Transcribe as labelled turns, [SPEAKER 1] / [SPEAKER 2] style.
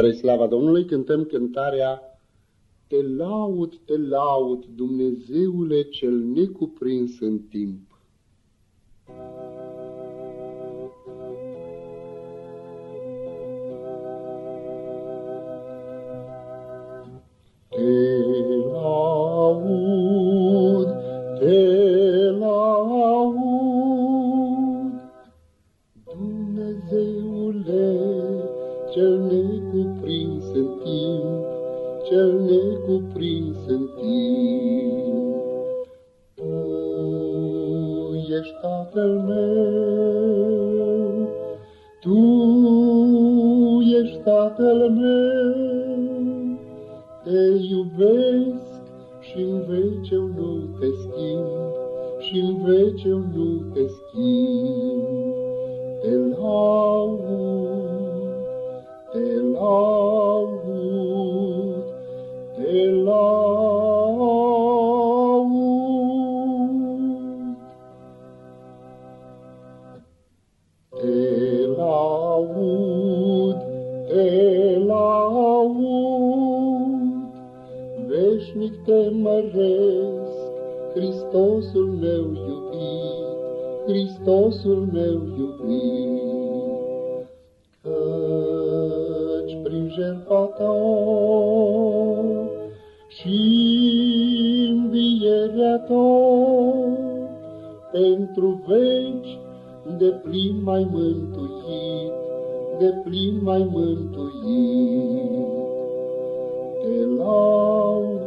[SPEAKER 1] Spre slava Domnului cântăm cântarea Te laud, te laud, Dumnezeule cel necuprins în timp. Te laud, te laud, cel necuprins în timp, cel necuprins în timp. Tu ești Tatăl meu, Tu ești Tatăl meu, Te iubesc și în veci eu nu te schimb, și în veci eu nu te schimb. veșnic te măresc, Hristosul meu iubit, Hristosul meu iubit. Căci prin jertfa ta și învierea ta, pentru veci de plin mai mântuit, de plin mai mântuit. Te laud